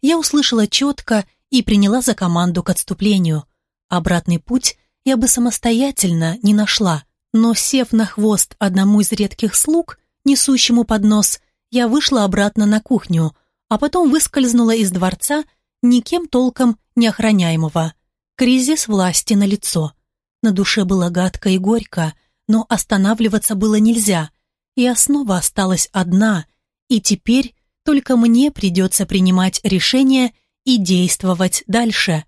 я услышала четко и приняла за команду к отступлению. Обратный путь я бы самостоятельно не нашла, но, сев на хвост одному из редких слуг, несущему поднос, я вышла обратно на кухню, а потом выскользнула из дворца, никем толком не охраняемого. Кризис власти на лицо. На душе было гадко и горько, но останавливаться было нельзя. Я снова осталась одна, и теперь только мне придется принимать решение и действовать дальше.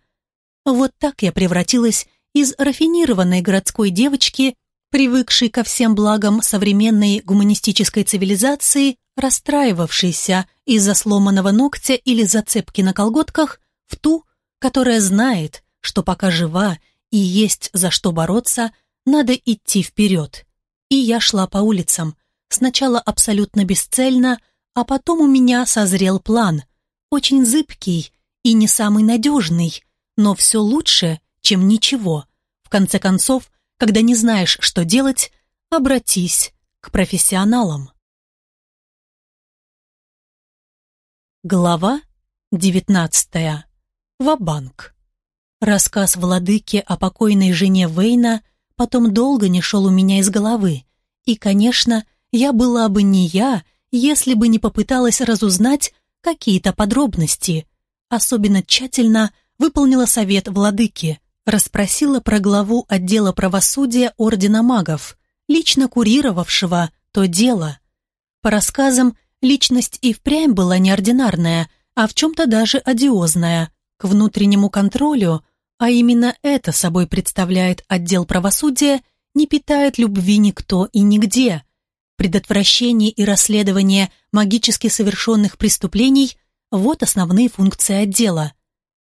Вот так я превратилась из рафинированной городской девочки, привыкшей ко всем благам современной гуманистической цивилизации, расстраивавшейся из-за сломанного ногтя или зацепки на колготках, в ту, которая знает, что пока жива и есть за что бороться, надо идти вперед. И я шла по улицам, сначала абсолютно бесцельно, а потом у меня созрел план, очень зыбкий и не самый надежный, но все лучше, чем ничего. В конце концов, когда не знаешь, что делать, обратись к профессионалам. Глава девятнадцатая. Вабанк. Рассказ владыки о покойной жене Вейна потом долго не шел у меня из головы. И, конечно, я была бы не я, если бы не попыталась разузнать какие-то подробности. Особенно тщательно выполнила совет владыки, расспросила про главу отдела правосудия Ордена магов, лично курировавшего то дело. По рассказам, личность и впрямь была неординарная, а в чем-то даже одиозная. К внутреннему контролю, а именно это собой представляет отдел правосудия, не питает любви никто и нигде. Предотвращение и расследование магически совершенных преступлений – вот основные функции отдела.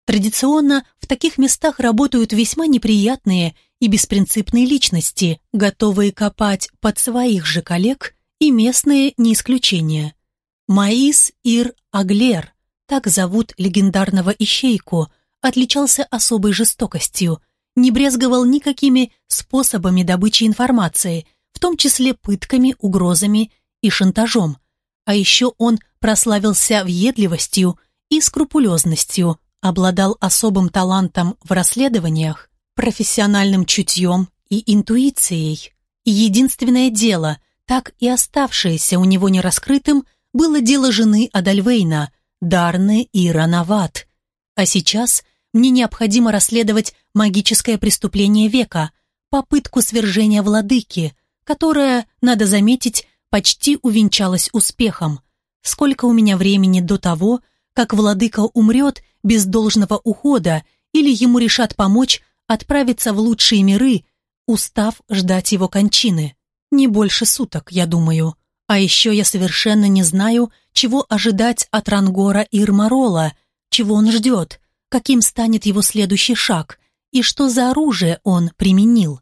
Традиционно в таких местах работают весьма неприятные и беспринципные личности, готовые копать под своих же коллег, и местные не исключение. Маис Ир Аглер, так зовут легендарного ищейку, отличался особой жестокостью, не брезговал никакими способами добычи информации, в том числе пытками, угрозами и шантажом. А еще он прославился въедливостью и скрупулезностью, обладал особым талантом в расследованиях, профессиональным чутьем и интуицией. И единственное дело, так и оставшееся у него нераскрытым, было дело жены Адальвейна – Дарны и Рановат. А сейчас мне необходимо расследовать магическое преступление века, попытку свержения владыки, которая, надо заметить, почти увенчалась успехом. Сколько у меня времени до того, как владыка умрет без должного ухода или ему решат помочь отправиться в лучшие миры, устав ждать его кончины. Не больше суток, я думаю. А еще я совершенно не знаю, чего ожидать от Рангора Ирмарола, чего он ждет, каким станет его следующий шаг и что за оружие он применил.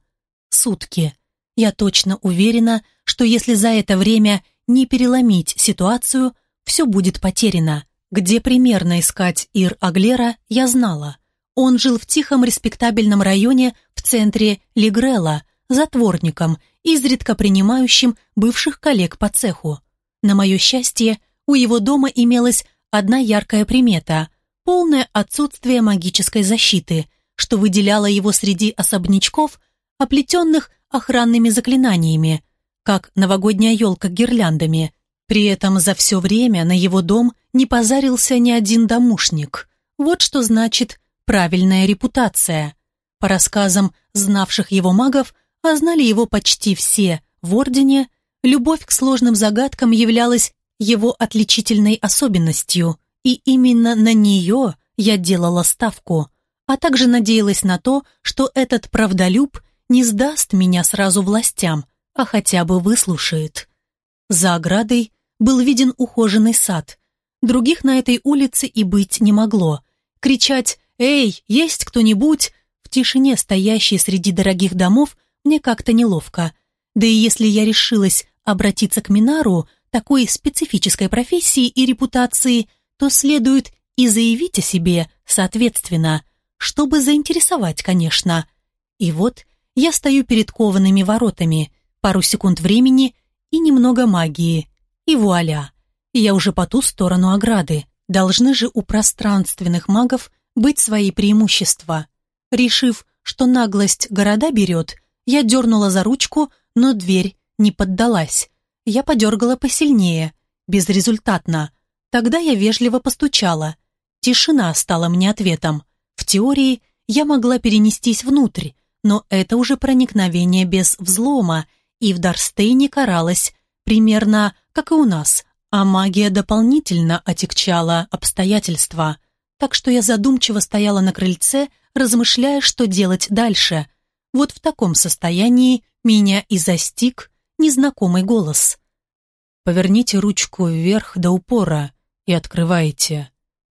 Сутки. Я точно уверена, что если за это время не переломить ситуацию, все будет потеряно. Где примерно искать Ир Аглера, я знала. Он жил в тихом респектабельном районе в центре Лигрела, затворником, изредка принимающим бывших коллег по цеху. На мое счастье, у его дома имелась одна яркая примета – полное отсутствие магической защиты, что выделяло его среди особнячков, оплетенных охранными заклинаниями, как новогодняя елка гирляндами. При этом за все время на его дом не позарился ни один домушник. Вот что значит правильная репутация. По рассказам знавших его магов, а знали его почти все в Ордене, любовь к сложным загадкам являлась его отличительной особенностью, и именно на нее я делала ставку, а также надеялась на то, что этот правдолюб не сдаст меня сразу властям, а хотя бы выслушает. За оградой был виден ухоженный сад. Других на этой улице и быть не могло. Кричать «Эй, есть кто-нибудь?» в тишине, стоящей среди дорогих домов, мне как-то неловко. Да и если я решилась обратиться к Минару, такой специфической профессии и репутации, то следует и заявить о себе соответственно, чтобы заинтересовать, конечно. И вот я стою перед коваными воротами, пару секунд времени и немного магии. И вуаля, я уже по ту сторону ограды. Должны же у пространственных магов быть свои преимущества. Решив, что наглость города берет, я дернула за ручку, но дверь не поддалась. Я подергала посильнее, безрезультатно. Тогда я вежливо постучала. Тишина стала мне ответом. В теории я могла перенестись внутрь, но это уже проникновение без взлома, и в Дарстейне каралось примерно как и у нас, а магия дополнительно отягчала обстоятельства. Так что я задумчиво стояла на крыльце, размышляя, что делать дальше. Вот в таком состоянии меня и застиг незнакомый голос. «Поверните ручку вверх до упора и открывайте».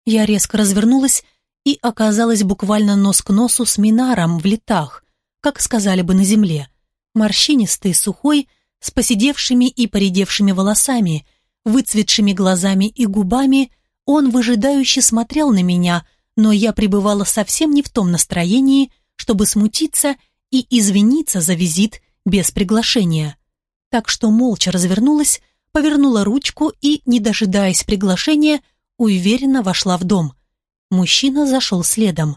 Я резко развернулась и оказалась буквально нос к носу с Минаром в летах, как сказали бы на земле. Морщинистый, сухой, с поседевшими и поредевшими волосами, выцветшими глазами и губами, он выжидающе смотрел на меня, но я пребывала совсем не в том настроении, чтобы смутиться и извиниться за визит без приглашения. Так что молча развернулась, повернула ручку и, не дожидаясь приглашения, уверенно вошла в дом. Мужчина зашел следом.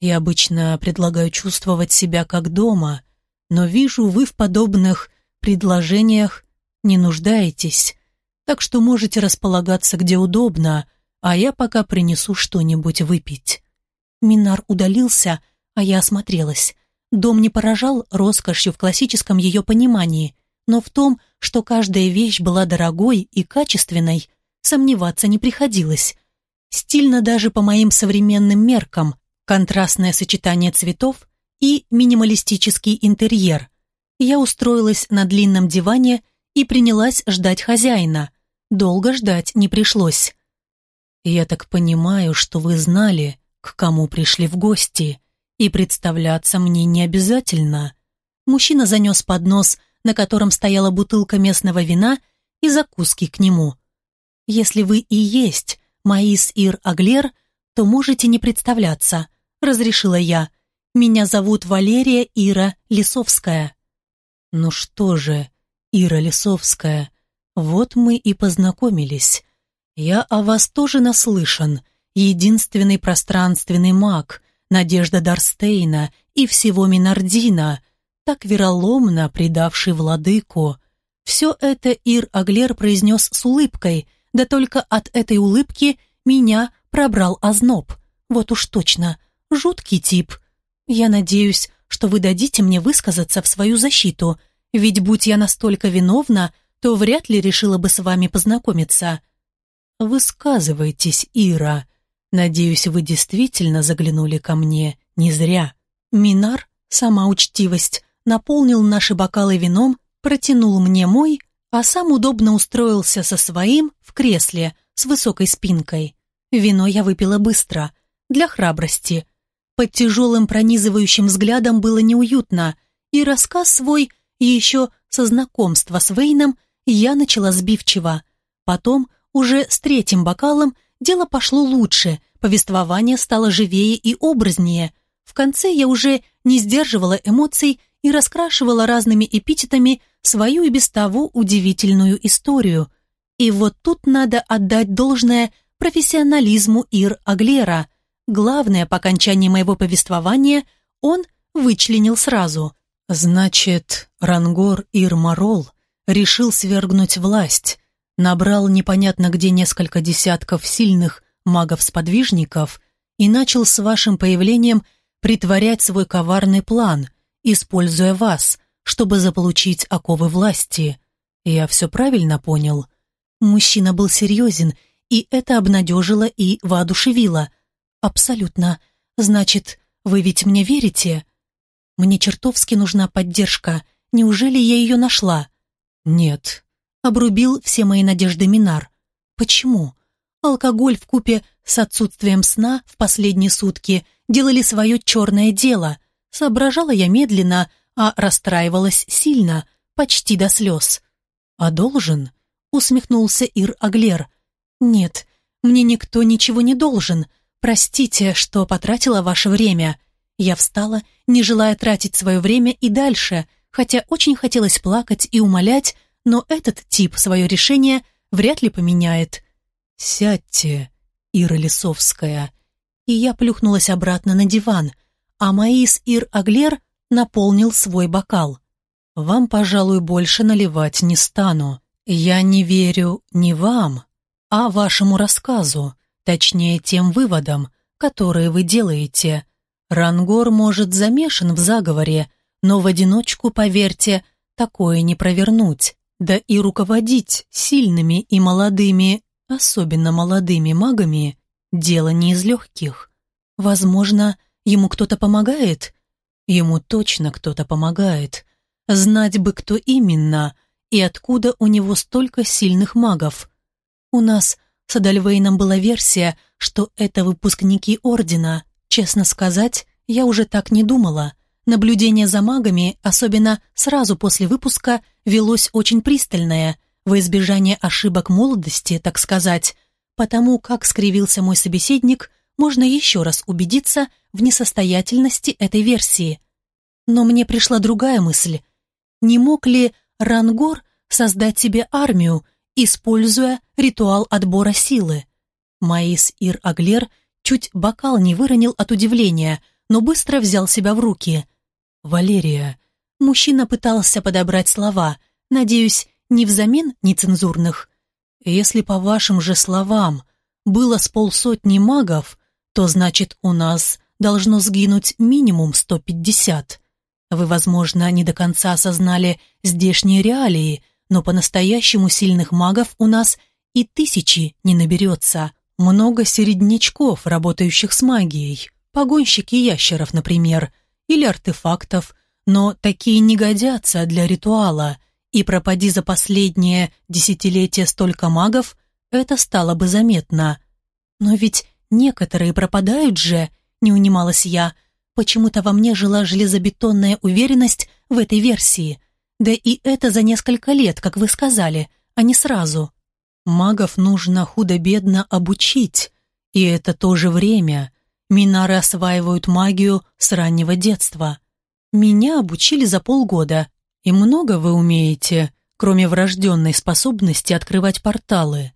«Я обычно предлагаю чувствовать себя как дома, но вижу, вы в подобных предложениях не нуждаетесь, так что можете располагаться где удобно, а я пока принесу что-нибудь выпить». Минар удалился, а я осмотрелась. Дом не поражал роскошью в классическом ее понимании, но в том, что каждая вещь была дорогой и качественной, сомневаться не приходилось. Стильно даже по моим современным меркам, контрастное сочетание цветов и минималистический интерьер. Я устроилась на длинном диване и принялась ждать хозяина. Долго ждать не пришлось. «Я так понимаю, что вы знали, к кому пришли в гости, и представляться мне не обязательно». Мужчина занес поднос, на котором стояла бутылка местного вина и закуски к нему. «Если вы и есть Маис Ир Аглер, то можете не представляться», — разрешила я. «Меня зовут Валерия Ира Лисовская». «Ну что же, Ира Лисовская, вот мы и познакомились. Я о вас тоже наслышан. Единственный пространственный маг, Надежда Дарстейна и всего Минардина, так вероломно предавший владыку. Все это Ир Аглер произнес с улыбкой, да только от этой улыбки меня пробрал озноб. Вот уж точно, жуткий тип. Я надеюсь, что вы дадите мне высказаться в свою защиту, ведь будь я настолько виновна, то вряд ли решила бы с вами познакомиться. Высказывайтесь, Ира. Надеюсь, вы действительно заглянули ко мне не зря. Минар, сама учтивость, наполнил наши бокалы вином, протянул мне мой, а сам удобно устроился со своим в кресле с высокой спинкой. Вино я выпила быстро, для храбрости. Под тяжелым пронизывающим взглядом было неуютно, и рассказ свой, еще со знакомства с Вейном, я начала сбивчиво. Потом, уже с третьим бокалом, дело пошло лучше, повествование стало живее и образнее. В конце я уже не сдерживала эмоций и раскрашивала разными эпитетами свою и без того удивительную историю. И вот тут надо отдать должное профессионализму Ир Аглера. Главное, по окончании моего повествования он вычленил сразу. Значит, Рангор Ир Марол решил свергнуть власть, набрал непонятно где несколько десятков сильных магов-сподвижников и начал с вашим появлением притворять свой коварный план, используя вас, чтобы заполучить оковы власти. Я все правильно понял? Мужчина был серьезен и это обнадежило и воодушевило. «Абсолютно. Значит, вы ведь мне верите?» «Мне чертовски нужна поддержка. Неужели я ее нашла?» «Нет», — обрубил все мои надежды Минар. «Почему?» Алкоголь в купе с отсутствием сна в последние сутки делали свое черное дело. Соображала я медленно, а расстраивалась сильно, почти до слез. «А должен?» — усмехнулся Ир Аглер. «Нет, мне никто ничего не должен. Простите, что потратила ваше время». Я встала, не желая тратить свое время и дальше, хотя очень хотелось плакать и умолять, но этот тип свое решение вряд ли поменяет. «Сядьте, Ира Лисовская». И я плюхнулась обратно на диван, а Маис Ир Аглер наполнил свой бокал. «Вам, пожалуй, больше наливать не стану. Я не верю не вам, а вашему рассказу, точнее тем выводам, которые вы делаете. Рангор может замешан в заговоре, но в одиночку, поверьте, такое не провернуть. Да и руководить сильными и молодыми, особенно молодыми магами, дело не из легких. Возможно, ему кто-то помогает? Ему точно кто-то помогает. Знать бы, кто именно и откуда у него столько сильных магов. У нас с Адальвейном была версия, что это выпускники Ордена. Честно сказать, я уже так не думала. Наблюдение за магами, особенно сразу после выпуска, велось очень пристальное, во избежание ошибок молодости, так сказать. Потому как скривился мой собеседник, можно еще раз убедиться в несостоятельности этой версии. Но мне пришла другая мысль. Не мог ли Рангор создать себе армию, используя ритуал отбора силы? Маис Ир-Аглер чуть бокал не выронил от удивления, но быстро взял себя в руки – «Валерия». Мужчина пытался подобрать слова, надеюсь, не взамен нецензурных. «Если по вашим же словам было с полсотни магов, то значит у нас должно сгинуть минимум 150. Вы, возможно, не до конца осознали здешние реалии, но по-настоящему сильных магов у нас и тысячи не наберется. Много середнячков, работающих с магией, погонщики ящеров, например – или артефактов, но такие не годятся для ритуала, и пропади за последнее десятилетие столько магов, это стало бы заметно. Но ведь некоторые пропадают же, не унималась я, почему-то во мне жила железобетонная уверенность в этой версии. Да и это за несколько лет, как вы сказали, а не сразу. Магов нужно худо-бедно обучить, и это тоже время. Минары осваивают магию с раннего детства. Меня обучили за полгода. И много вы умеете, кроме врожденной способности открывать порталы?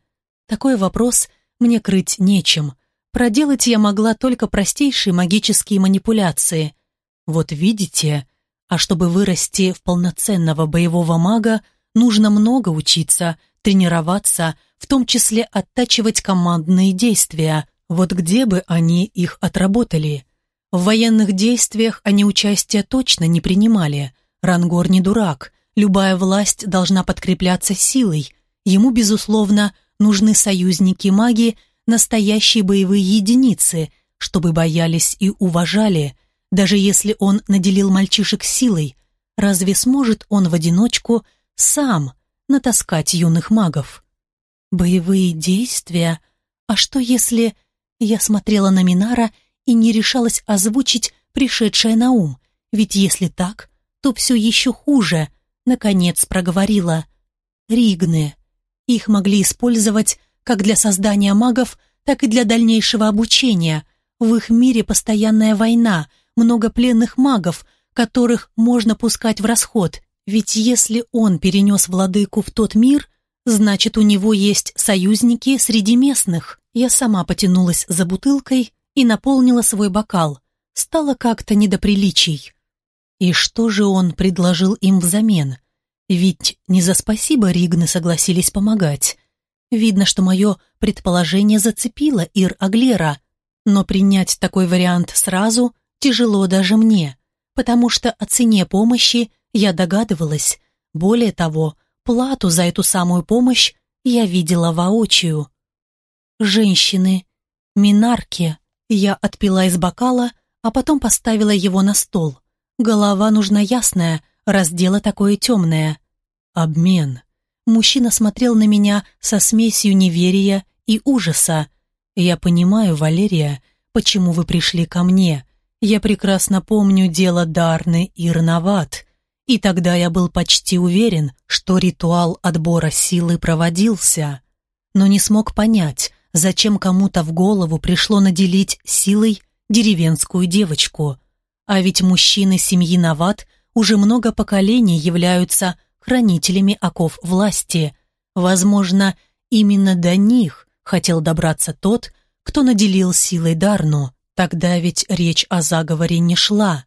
Такой вопрос мне крыть нечем. Проделать я могла только простейшие магические манипуляции. Вот видите, а чтобы вырасти в полноценного боевого мага, нужно много учиться, тренироваться, в том числе оттачивать командные действия, вот где бы они их отработали? В военных действиях они участия точно не принимали. Рангор не дурак. Любая власть должна подкрепляться силой. Ему, безусловно, нужны союзники-маги, настоящие боевые единицы, чтобы боялись и уважали. Даже если он наделил мальчишек силой, разве сможет он в одиночку сам натаскать юных магов? Боевые действия? А что если я смотрела на Минара и не решалась озвучить пришедшее на ум, ведь если так, то все еще хуже, наконец проговорила. Ригны. Их могли использовать как для создания магов, так и для дальнейшего обучения. В их мире постоянная война, много пленных магов, которых можно пускать в расход, ведь если он перенес владыку в тот мир, значит, у него есть союзники среди местных. Я сама потянулась за бутылкой и наполнила свой бокал. Стало как-то не до приличий. И что же он предложил им взамен? Ведь не за спасибо Ригны согласились помогать. Видно, что мое предположение зацепило Ир Аглера, но принять такой вариант сразу тяжело даже мне, потому что о цене помощи я догадывалась. Более того, плату за эту самую помощь я видела воочию женщины, минарки. Я отпила из бокала, а потом поставила его на стол. Голова нужна ясная, раз дело такое темное. Обмен. Мужчина смотрел на меня со смесью неверия и ужаса. «Я понимаю, Валерия, почему вы пришли ко мне. Я прекрасно помню дело Дарны и Рановат. И тогда я был почти уверен, что ритуал отбора силы проводился. Но не смог понять, зачем кому-то в голову пришло наделить силой деревенскую девочку. А ведь мужчины семьи Нават уже много поколений являются хранителями оков власти. Возможно, именно до них хотел добраться тот, кто наделил силой Дарну. Тогда ведь речь о заговоре не шла.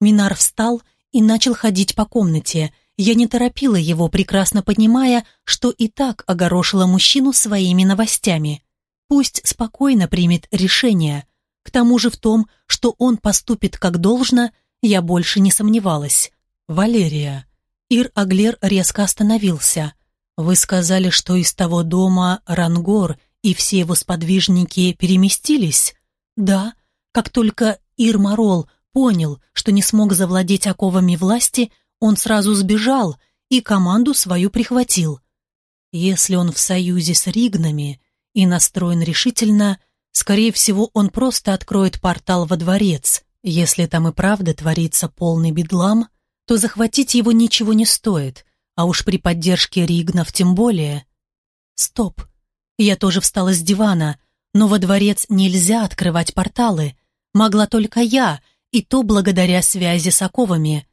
Минар встал и начал ходить по комнате. Я не торопила его, прекрасно понимая, что и так огорошила мужчину своими новостями. Пусть спокойно примет решение. К тому же в том, что он поступит как должно, я больше не сомневалась. «Валерия». Ир Аглер резко остановился. «Вы сказали, что из того дома Рангор и все его сподвижники переместились?» «Да», как только Ирмарол понял, что не смог завладеть оковами власти, он сразу сбежал и команду свою прихватил. Если он в союзе с Ригнами и настроен решительно, скорее всего, он просто откроет портал во дворец. Если там и правда творится полный бедлам, то захватить его ничего не стоит, а уж при поддержке Ригнов тем более. Стоп. Я тоже встала с дивана, но во дворец нельзя открывать порталы. Могла только я, и то благодаря связи с оковами.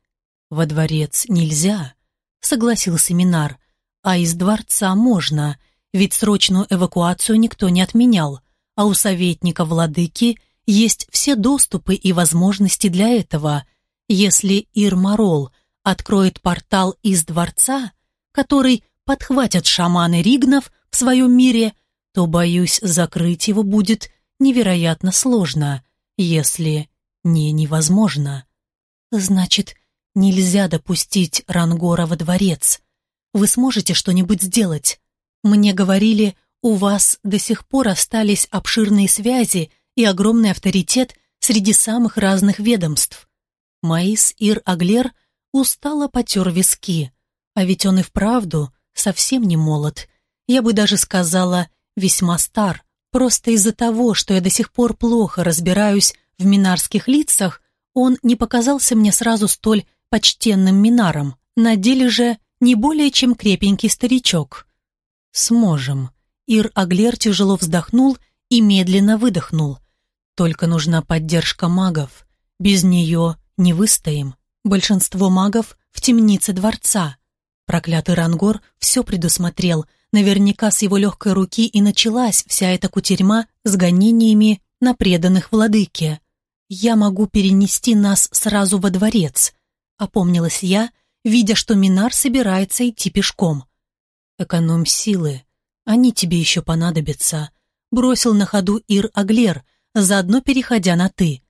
Во дворец нельзя, согласился Минар, а из дворца можно, ведь срочную эвакуацию никто не отменял, а у советника владыки есть все доступы и возможности для этого. Если Ирмарол откроет портал из дворца, который подхватят шаманы Ригнов в своем мире, то, боюсь, закрыть его будет невероятно сложно если не невозможно. Значит, нельзя допустить Рангора во дворец. Вы сможете что-нибудь сделать? Мне говорили, у вас до сих пор остались обширные связи и огромный авторитет среди самых разных ведомств. Маис Ир Аглер устало потер виски, а ведь он и вправду совсем не молод. Я бы даже сказала, весьма стар. Просто из-за того, что я до сих пор плохо разбираюсь в минарских лицах, он не показался мне сразу столь почтенным минаром. На деле же не более чем крепенький старичок. «Сможем». Ир Аглер тяжело вздохнул и медленно выдохнул. «Только нужна поддержка магов. Без нее не выстоим. Большинство магов в темнице дворца. Проклятый Рангор все предусмотрел — Наверняка с его легкой руки и началась вся эта кутерьма с гонениями на преданных владыке. «Я могу перенести нас сразу во дворец», — опомнилась я, видя, что Минар собирается идти пешком. «Экономь силы, они тебе еще понадобятся», — бросил на ходу Ир Аглер, заодно переходя на «ты».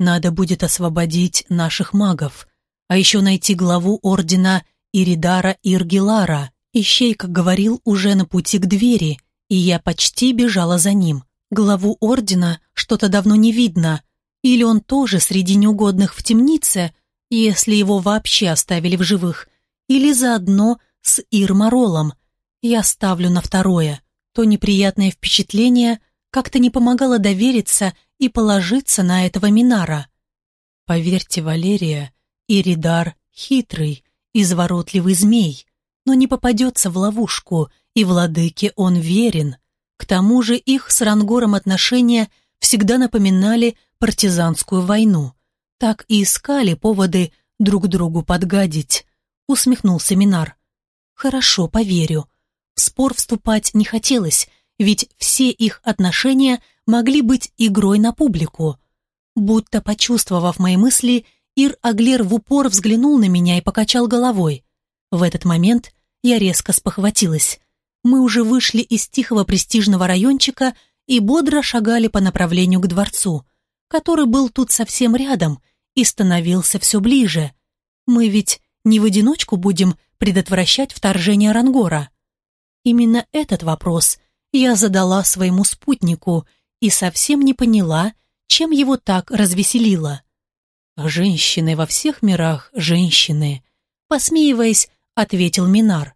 «Надо будет освободить наших магов, а еще найти главу ордена Иридара Иргилара Ищейка говорил уже на пути к двери, и я почти бежала за ним. Главу ордена что-то давно не видно, или он тоже среди неугодных в темнице, если его вообще оставили в живых, или заодно с Ирмаролом. Я ставлю на второе. То неприятное впечатление как-то не помогало довериться и положиться на этого Минара. Поверьте, Валерия, Иридар хитрый, изворотливый змей но не попадется в ловушку, и владыке он верен. К тому же их с Рангором отношения всегда напоминали партизанскую войну. Так и искали поводы друг другу подгадить. Усмехнулся Минар. Хорошо, поверю. В спор вступать не хотелось, ведь все их отношения могли быть игрой на публику. Будто почувствовав мои мысли, Ир Аглер в упор взглянул на меня и покачал головой. В этот момент я резко спохватилась. Мы уже вышли из тихого престижного райончика и бодро шагали по направлению к дворцу, который был тут совсем рядом и становился все ближе. Мы ведь не в одиночку будем предотвращать вторжение Рангора. Именно этот вопрос я задала своему спутнику и совсем не поняла, чем его так развеселило. «Женщины во всех мирах, женщины», посмеиваясь, ответил Минар.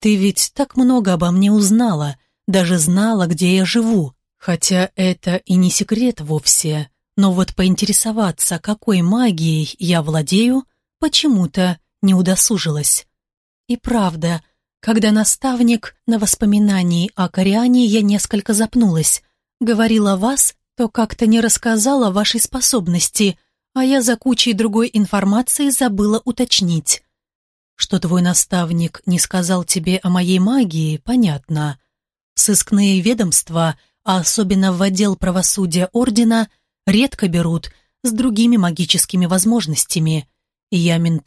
«Ты ведь так много обо мне узнала, даже знала, где я живу. Хотя это и не секрет вовсе, но вот поинтересоваться, какой магией я владею, почему-то не удосужилась. И правда, когда наставник на воспоминании о Кориане я несколько запнулась. Говорила о вас, то как-то не рассказала вашей способности, а я за кучей другой информации забыла уточнить. Что твой наставник не сказал тебе о моей магии, понятно. Сыскные ведомства, а особенно в отдел правосудия Ордена, редко берут с другими магическими возможностями. Я менталист